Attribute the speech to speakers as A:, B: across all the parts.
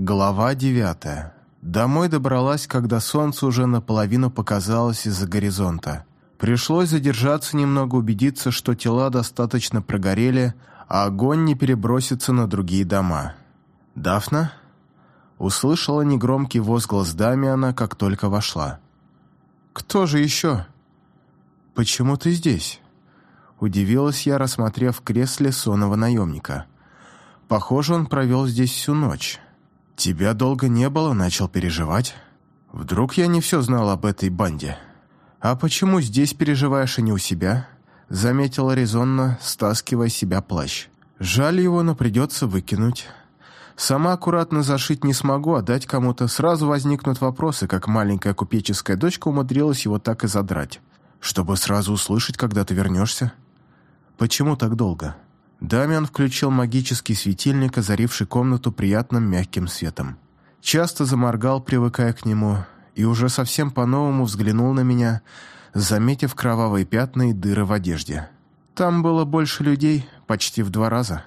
A: Глава девятая. Домой добралась, когда солнце уже наполовину показалось из-за горизонта. Пришлось задержаться немного, убедиться, что тела достаточно прогорели, а огонь не перебросится на другие дома. «Дафна?» Услышала негромкий возглас Дамиана, как только вошла. «Кто же еще?» «Почему ты здесь?» Удивилась я, рассмотрев кресле сонного наемника. Похоже, он провел здесь всю ночь. «Тебя долго не было, начал переживать. Вдруг я не все знал об этой банде?» «А почему здесь переживаешь, а не у себя?» Заметила резонно, стаскивая себя плащ. «Жаль его, но придется выкинуть. Сама аккуратно зашить не смогу, а дать кому-то сразу возникнут вопросы, как маленькая купеческая дочка умудрилась его так и задрать. Чтобы сразу услышать, когда ты вернешься. Почему так долго?» Дамиан включил магический светильник, озаривший комнату приятным мягким светом. Часто заморгал, привыкая к нему, и уже совсем по-новому взглянул на меня, заметив кровавые пятна и дыры в одежде. Там было больше людей, почти в два раза.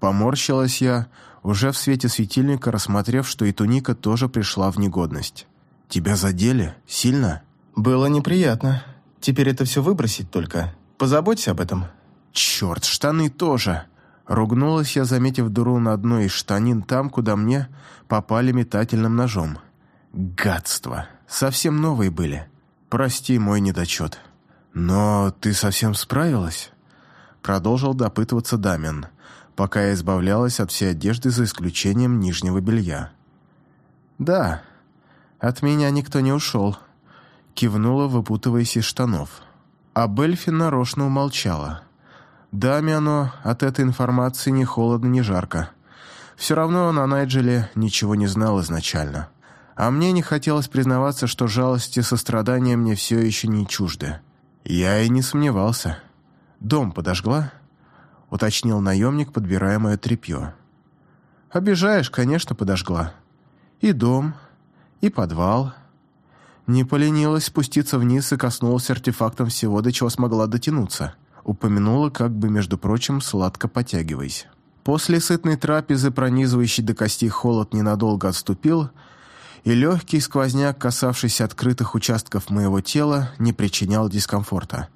A: Поморщилась я, уже в свете светильника, рассмотрев, что и туника тоже пришла в негодность. «Тебя задели? Сильно?»
B: «Было неприятно. Теперь это все выбросить только. Позаботься об этом».
A: «Черт, штаны тоже!» Ругнулась я, заметив дыру на одной из штанин там, куда мне попали метательным ножом. «Гадство! Совсем новые были. Прости мой недочет». «Но ты совсем справилась?» Продолжил допытываться Дамин, пока я избавлялась от всей одежды за исключением нижнего белья. «Да, от меня никто не ушел», — кивнула, выпутываясь из штанов. А Бельфи нарочно умолчала. Дамиану от этой информации ни холодно, ни жарко. Все равно он о Найджеле ничего не знал изначально. А мне не хотелось признаваться, что жалость и сострадание мне все еще не чужды. Я и не сомневался. «Дом подожгла?» — уточнил наемник, подбирая мое тряпье. «Обижаешь, конечно, подожгла. И дом, и подвал». Не поленилась спуститься вниз и коснулась артефактом всего, до чего смогла дотянуться упомянула, как бы, между прочим, сладко потягиваясь. После сытной трапезы, пронизывающий до костей холод, ненадолго отступил, и легкий сквозняк, касавшийся открытых участков моего тела, не причинял дискомфорта.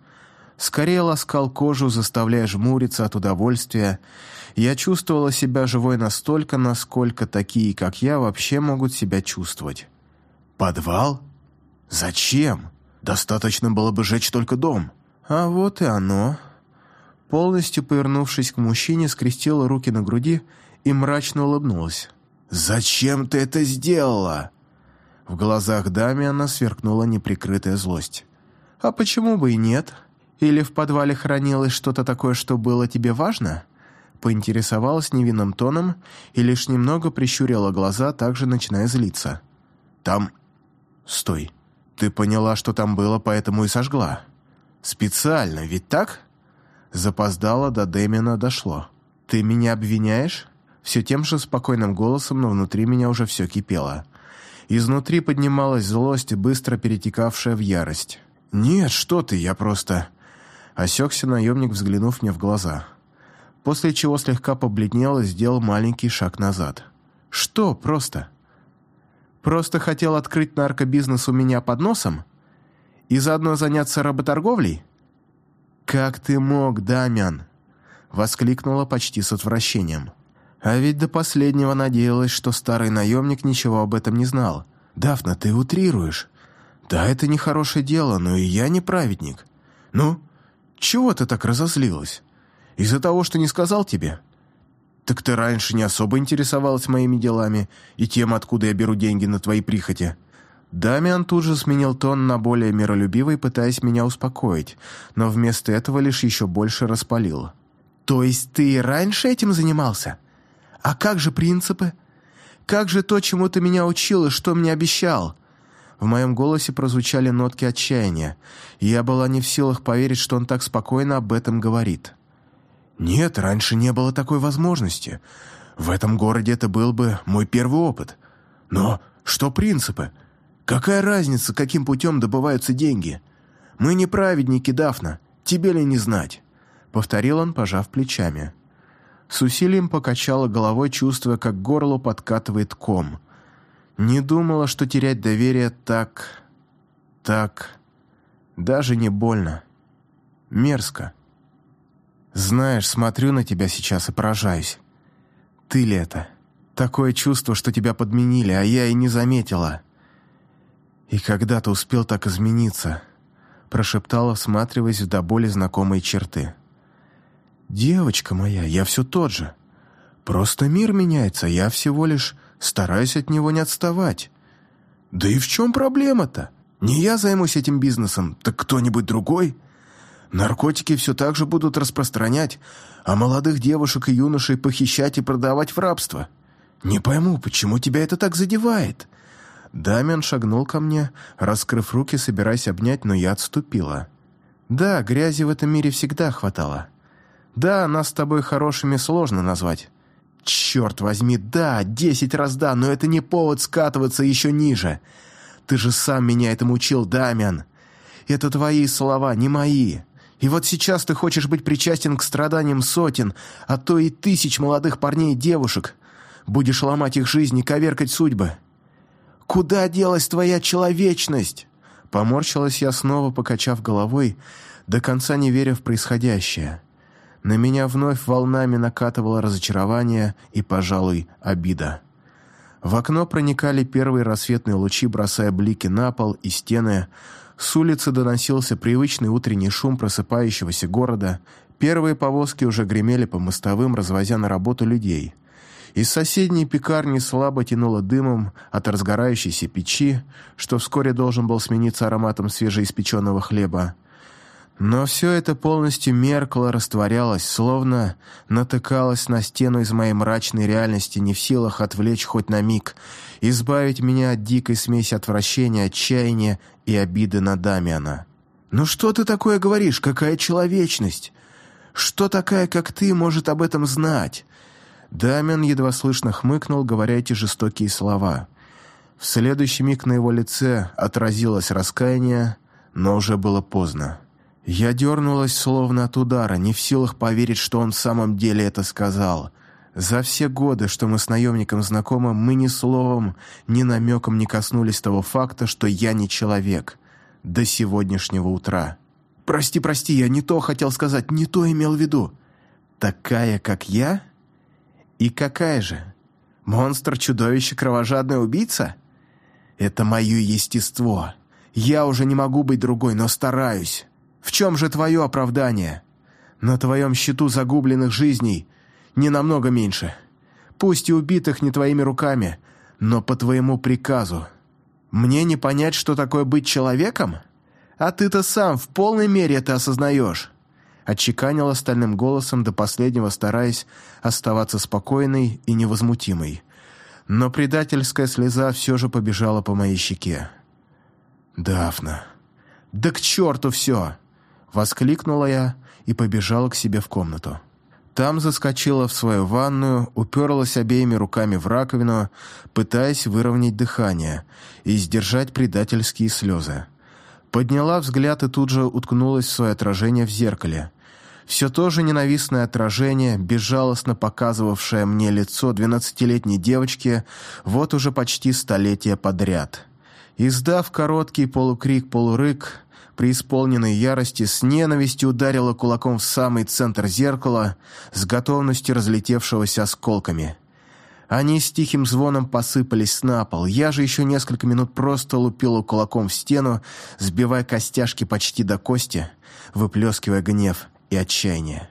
A: Скорее ласкал кожу, заставляя жмуриться от удовольствия. Я чувствовала себя живой настолько, насколько такие, как я, вообще могут себя чувствовать. «Подвал? Зачем? Достаточно было бы жечь только дом». А вот и оно. Полностью повернувшись к мужчине, скрестила руки на груди и мрачно улыбнулась. «Зачем ты это сделала?» В глазах Дамиана сверкнула неприкрытая злость. «А почему бы и нет? Или в подвале хранилось что-то такое, что было тебе важно?» Поинтересовалась невинным тоном и лишь немного прищурила глаза, также начиная злиться. «Там...» «Стой. Ты поняла, что там было, поэтому и сожгла?» Специально, ведь так? Запоздало до Дэмина дошло. Ты меня обвиняешь? Все тем же спокойным голосом, но внутри меня уже все кипело. Изнутри поднималась злость, быстро перетекавшая в ярость. «Нет, что ты, я просто...» Осекся наемник, взглянув мне в глаза. После чего слегка побледнел и сделал маленький шаг назад. «Что просто?» «Просто хотел открыть наркобизнес у меня под носом?» И заодно заняться работорговлей?» «Как ты мог, Дамян?» — воскликнула почти с отвращением. А ведь до последнего надеялась, что старый наемник ничего об этом не знал. «Дафна, ты утрируешь. Да, это нехорошее дело, но и я не праведник. Ну, чего ты так разозлилась? Из-за того, что не сказал тебе?» «Так ты раньше не особо интересовалась моими делами и тем, откуда я беру деньги на твои прихоти. Дамиан тут же сменил тон на более миролюбивый, пытаясь меня успокоить, но вместо этого лишь еще больше распалил. «То есть ты и раньше этим занимался? А как же принципы? Как же то, чему ты меня учил и что мне обещал?» В моем голосе прозвучали нотки отчаяния, и я была не в силах поверить, что он так спокойно об этом говорит. «Нет, раньше не было такой возможности. В этом городе это был бы мой первый опыт. Но что принципы?» Какая разница, каким путем добываются деньги? Мы не праведники, Дафна, тебе ли не знать?» Повторил он, пожав плечами. С усилием покачала головой, чувствуя, как горло подкатывает ком. Не думала, что терять доверие так... так... даже не больно. Мерзко. Знаешь, смотрю на тебя сейчас и поражаюсь. Ты ли это? Такое чувство, что тебя подменили, а я и не заметила. И когда ты успел так измениться? Прошептала, всматриваясь в до боли знакомые черты. «Девочка моя, я все тот же. Просто мир меняется, я всего лишь стараюсь от него не отставать. Да и в чем проблема-то? Не я займусь этим бизнесом, так кто-нибудь другой. Наркотики все так же будут распространять, а молодых девушек и юношей похищать и продавать в рабство. Не пойму, почему тебя это так задевает?» Дамиан шагнул ко мне, раскрыв руки, собираясь обнять, но я отступила. «Да, грязи в этом мире всегда хватало. Да, нас с тобой хорошими сложно назвать. Черт возьми, да, десять раз да, но это не повод скатываться еще ниже. Ты же сам меня этому учил, Дамиан. Это твои слова, не мои. И вот сейчас ты хочешь быть причастен к страданиям сотен, а то и тысяч молодых парней и девушек. Будешь ломать их жизни, коверкать судьбы. Куда делась твоя человечность?» Поморщилась я снова, покачав головой, до конца не веря в происходящее. На меня вновь волнами накатывало разочарование и, пожалуй, обида. В окно проникали первые рассветные лучи, бросая блики на пол и стены. С улицы доносился привычный утренний шум просыпающегося города. Первые повозки уже гремели по мостовым, развозя на работу людей. Из соседней пекарни слабо тянуло дымом от разгорающейся печи, что вскоре должен был смениться ароматом свежеиспеченного хлеба. Но все это полностью меркло, растворялось, словно натыкалось на стену из моей мрачной реальности, не в силах отвлечь хоть на миг, избавить меня от дикой смеси отвращения, отчаяния и обиды на Дамиана. «Ну что ты такое говоришь? Какая человечность? Что такая, как ты, может об этом знать?» Дамиан едва слышно хмыкнул, говоря эти жестокие слова. В следующий миг на его лице отразилось раскаяние, но уже было поздно. Я дернулась словно от удара, не в силах поверить, что он в самом деле это сказал. За все годы, что мы с наемником знакомы, мы ни словом, ни намеком не коснулись того факта, что я не человек. До сегодняшнего утра. «Прости, прости, я не то хотел сказать, не то имел в виду». «Такая, как я?» «И какая же? Монстр, чудовище, кровожадный убийца?» «Это мое естество. Я уже не могу быть другой, но стараюсь». В чем же твое оправдание? На твоем счету загубленных жизней не намного меньше. Пусть и убитых не твоими руками, но по твоему приказу. Мне не понять, что такое быть человеком? А ты-то сам в полной мере это осознаешь. Отчеканила стальным голосом до последнего, стараясь оставаться спокойной и невозмутимой. Но предательская слеза все же побежала по моей щеке. «Дафна, да к черту все!» Воскликнула я и побежала к себе в комнату. Там заскочила в свою ванную, уперлась обеими руками в раковину, пытаясь выровнять дыхание и сдержать предательские слезы. Подняла взгляд и тут же уткнулась в свое отражение в зеркале. Все то же ненавистное отражение, безжалостно показывавшее мне лицо двенадцатилетней девочки, вот уже почти столетие подряд. Издав короткий полукрик-полурык, при исполненной ярости с ненавистью ударила кулаком в самый центр зеркала с готовностью разлетевшегося осколками. Они с тихим звоном посыпались на пол. Я же еще несколько минут просто лупила кулаком в стену, сбивая костяшки почти до кости, выплескивая гнев и отчаяние.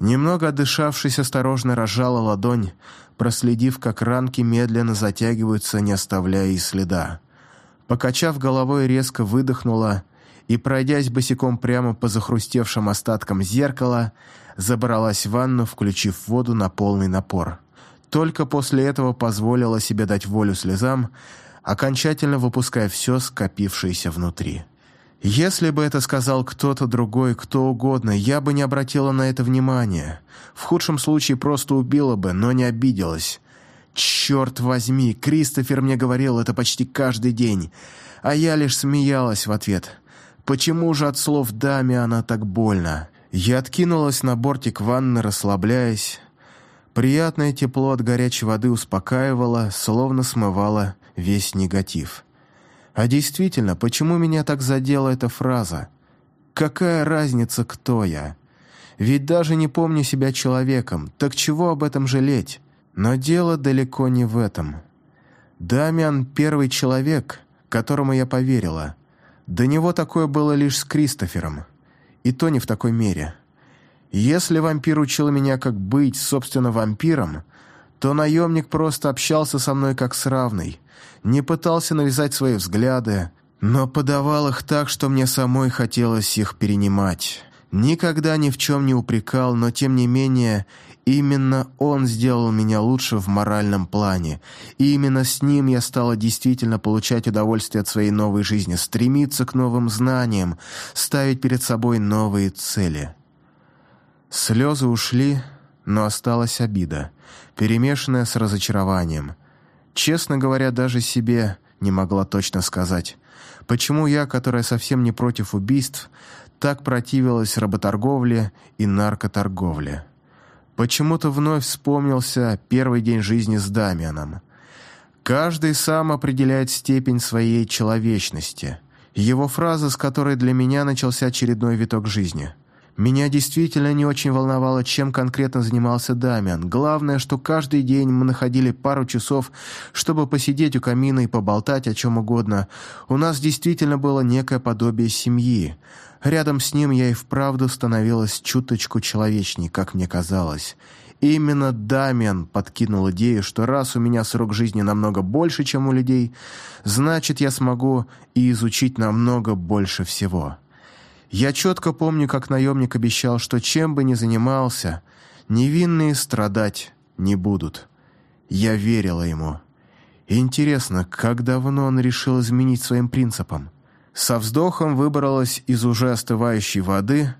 A: Немного отдышавшись, осторожно разжала ладонь, проследив, как ранки медленно затягиваются, не оставляя и следа. Покачав головой, резко выдохнула и, пройдясь босиком прямо по захрустевшим остаткам зеркала, забралась в ванну, включив воду на полный напор. Только после этого позволила себе дать волю слезам, окончательно выпуская все скопившееся внутри. Если бы это сказал кто-то другой, кто угодно, я бы не обратила на это внимания. В худшем случае просто убила бы, но не обиделась. Черт возьми, Кристофер мне говорил это почти каждый день, а я лишь смеялась в ответ. Почему же от слов Дамиана так больно? Я откинулась на бортик ванны, расслабляясь, Приятное тепло от горячей воды успокаивало, словно смывало весь негатив. А действительно, почему меня так задела эта фраза? Какая разница, кто я? Ведь даже не помню себя человеком, так чего об этом жалеть? Но дело далеко не в этом. Дамиан — первый человек, которому я поверила. До него такое было лишь с Кристофером. И то не в такой мере. Если вампир учил меня, как быть, собственно, вампиром, то наемник просто общался со мной как с равной, не пытался навязать свои взгляды, но подавал их так, что мне самой хотелось их перенимать. Никогда ни в чем не упрекал, но тем не менее именно он сделал меня лучше в моральном плане. И именно с ним я стала действительно получать удовольствие от своей новой жизни, стремиться к новым знаниям, ставить перед собой новые цели. Слезы ушли, но осталась обида, перемешанная с разочарованием. Честно говоря, даже себе не могла точно сказать, почему я, которая совсем не против убийств, так противилась работорговле и наркоторговле. Почему-то вновь вспомнился первый день жизни с Дамианом. Каждый сам определяет степень своей человечности. Его фраза, с которой для меня начался очередной виток жизни – меня действительно не очень волновало, чем конкретно занимался Дамиан. Главное, что каждый день мы находили пару часов, чтобы посидеть у камина и поболтать о чем угодно. У нас действительно было некое подобие семьи. Рядом с ним я и вправду становилась чуточку человечней, как мне казалось. Именно Дамиан подкинул идею, что раз у меня срок жизни намного больше, чем у людей, значит, я смогу и изучить намного больше всего. Я четко помню, как наемник обещал, что чем бы ни занимался, невинные страдать не будут. Я верила ему. Интересно, как давно он решил изменить своим принципам? Со вздохом выбралась из уже остывающей воды.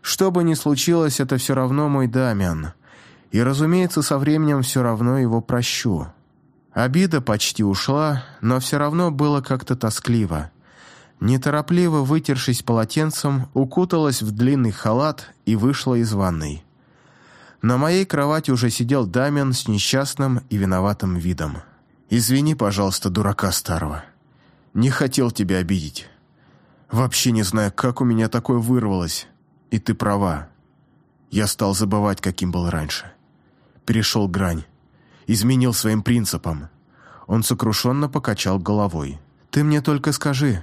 A: Что бы ни случилось, это все равно мой Дамиан. И, разумеется, со временем все равно его прощу. Обида почти ушла, но все равно было как-то тоскливо. Неторопливо вытершись полотенцем, укуталась в длинный халат и вышла из ванной. На моей кровати уже сидел Дамиан с несчастным и виноватым видом. «Извини, пожалуйста, дурака старого. Не хотел тебя обидеть. Вообще не знаю, как у меня такое вырвалось. И ты права. Я стал забывать, каким был раньше. Перешел грань. Изменил своим принципам». Он сокрушенно покачал головой. «Ты мне только скажи,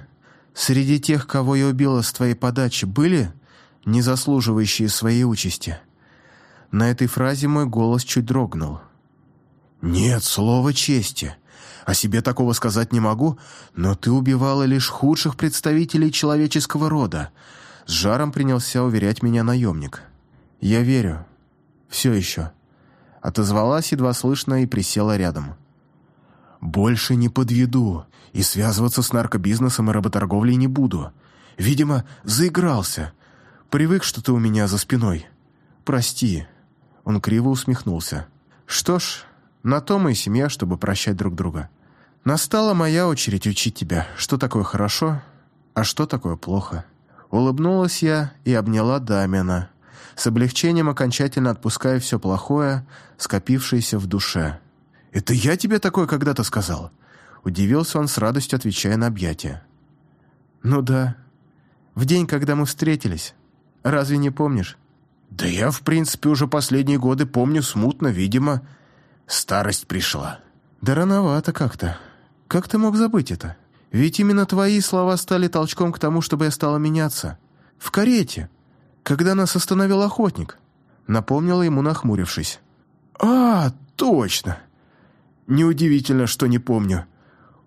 A: Среди тех, кого я убила с твоей подачи, были не заслуживающие своей участи?» На этой фразе мой голос чуть дрогнул. «Нет, слово чести. О себе такого сказать не могу, но ты убивала лишь худших представителей человеческого рода», с жаром принялся уверять меня наемник. «Я верю. Все еще». Отозвалась едва слышно и присела рядом. «Больше не подведу и связываться с наркобизнесом и работорговлей не буду. Видимо, заигрался. Привык, что ты у меня за спиной. Прости». Он криво усмехнулся. «Что ж, на то мы и семья, чтобы прощать друг друга. Настала моя очередь учить тебя, что такое хорошо, а что такое плохо». Улыбнулась я и обняла Дамина, с облегчением окончательно отпуская все плохое, скопившееся в душе. «Это я тебе такое когда-то сказал?» Удивился он с радостью, отвечая на объятия. «Ну да. В день, когда мы встретились. Разве не помнишь?» «Да я, в принципе, уже последние годы помню смутно, видимо. Старость пришла». «Да рановато как-то. Как ты мог забыть это? Ведь именно твои слова стали толчком к тому, чтобы я стала меняться. В карете, когда нас остановил охотник», — напомнила ему, нахмурившись. «А, точно. Неудивительно, что не помню.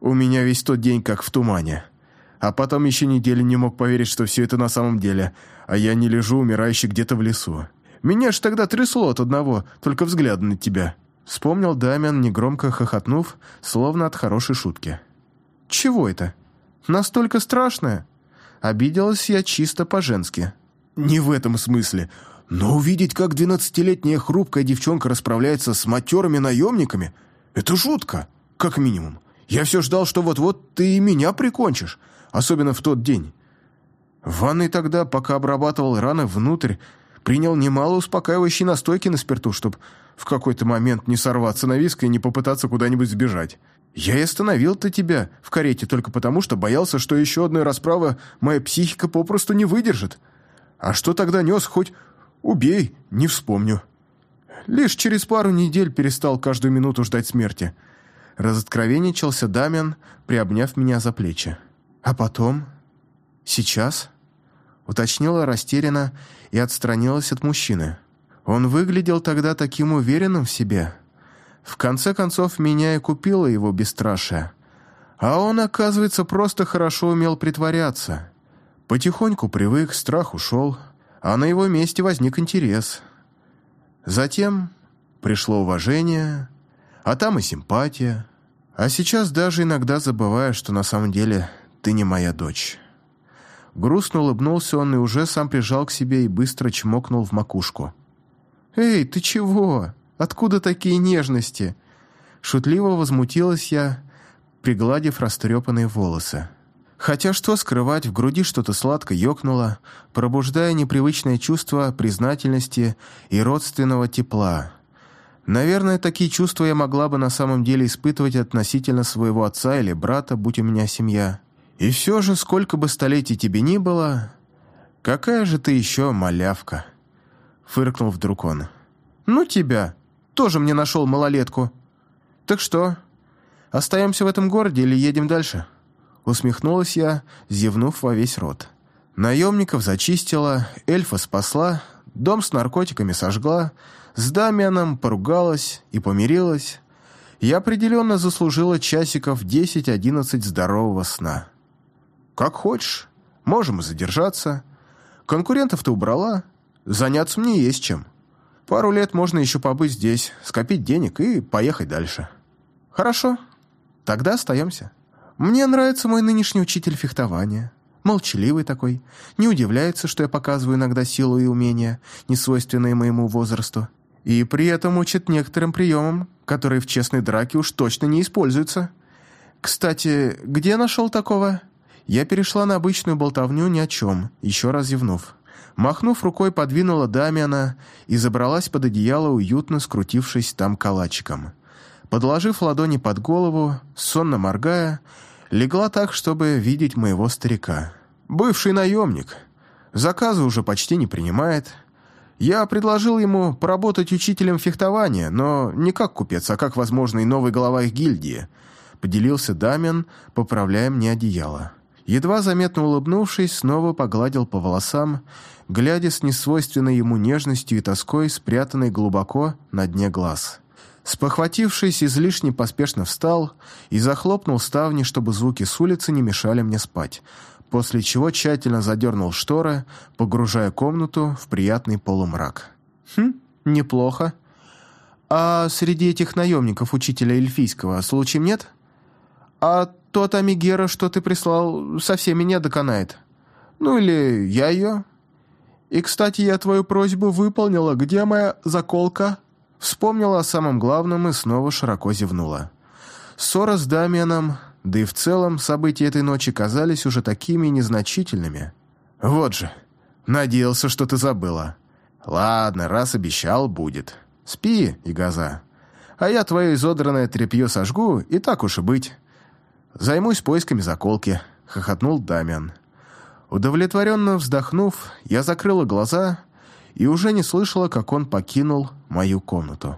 A: У меня весь тот день как в тумане. А потом еще неделю не мог поверить, что все это на самом деле, а я не лежу умирающий где-то в лесу. Меня ж тогда трясло от одного, только взгляда на тебя». Вспомнил Дамиан, негромко хохотнув, словно от хорошей шутки. «Чего это? Настолько страшное?» Обиделась я чисто по-женски. «Не в этом смысле. Но увидеть, как двенадцатилетняя хрупкая девчонка расправляется с матерыми наемниками, это жутко, как минимум. Я все ждал, что вот-вот ты и меня прикончишь, особенно в тот день. В ванной тогда, пока обрабатывал раны внутрь, Принял немало успокаивающей настойки на спирту, чтобы в какой-то момент не сорваться на виск и не попытаться куда-нибудь сбежать. Я и остановил-то тебя в карете только потому, что боялся, что еще одной расправы моя психика попросту не выдержит. А что тогда нес, хоть убей, не вспомню. Лишь через пару недель перестал каждую минуту ждать смерти. Разоткровенничался Дамиан, приобняв меня за плечи. А потом? Сейчас? Уточнила растерянно и отстранилась от мужчины. Он выглядел тогда таким уверенным в себе. В конце концов, меня и купило его бесстрашие. А он, оказывается, просто хорошо умел притворяться. Потихоньку привык, страх ушел, а на его месте возник интерес. Затем пришло уважение, а там и симпатия. А сейчас даже иногда забываю, что на самом деле ты не моя дочь. Грустно улыбнулся он и уже сам прижал к себе и быстро чмокнул в макушку. «Эй, ты чего? Откуда такие нежности?» Шутливо возмутилась я, пригладив растрепанные волосы. Хотя что скрывать, в груди что-то сладко ёкнуло, пробуждая непривычное чувство признательности и родственного тепла. Наверное, такие чувства я могла бы на самом деле испытывать относительно своего отца или брата, будь у меня семья. И все же, сколько бы столетий тебе ни было, какая же ты еще малявка!» Фыркнул вдруг он. «Ну тебя! Тоже мне нашел малолетку!» «Так что, остаемся в этом городе или едем дальше?» Усмехнулась я, зевнув во весь рот. Наемников зачистила, эльфа спасла, дом с наркотиками сожгла, с Дамианом поругалась и помирилась. Я определенно заслужила часиков 10-11 здорового сна. «Как хочешь. Можем и задержаться. Конкурентов-то убрала, Заняться мне есть чем. Пару лет можно еще побыть здесь, скопить денег и поехать дальше. Хорошо, тогда остаемся. Мне нравится мой нынешний учитель фехтования. Молчаливый такой, не удивляется, что я показываю иногда силу и умения, не свойственные моему возрасту. И при этом учит некоторым приемам, которые в честной драке уж точно не используются. Кстати, где нашел такого? Я перешла на обычную болтовню ни о чем, еще раз зевнув. Махнув рукой, подвинула Дамиана и забралась под одеяло, уютно скрутившись там калачиком. Подложив ладони под голову, сонно моргая, легла так, чтобы видеть моего старика. Бывший наемник. Заказы уже почти не принимает. Я предложил ему поработать учителем фехтования, но не как купец, а как возможный новый глава их гильдии. Поделился Дамиан, поправляя мне одеяло. Едва заметно улыбнувшись, снова погладил по волосам, глядя с несвойственной ему нежностью и тоской, спрятанной глубоко на дне глаз. Спохватившись, излишне поспешно встал и захлопнул ставни, чтобы звуки с улицы не мешали мне спать, после чего тщательно задернул шторы, погружая комнату в приятный полумрак. «Хм, неплохо. А среди этих наемников учителя эльфийского случаем нет? А тот Амигера, что ты прислал, совсем меня доконает. Ну или я ее. И, кстати, я твою просьбу выполнила. Где моя заколка?» Вспомнила о самом главном и снова широко зевнула. Ссора с Дамианом, да и в целом события этой ночи казались уже такими незначительными. «Вот же, надеялся, что ты забыла. Ладно, раз обещал, будет. Спи, Игаза. А я твое изодранное тряпье сожгу, и так уж и быть. Займусь поисками заколки», — хохотнул Дамиан. Удовлетворенно вздохнув, я закрыла глаза и уже не слышала, как он покинул мою комнату.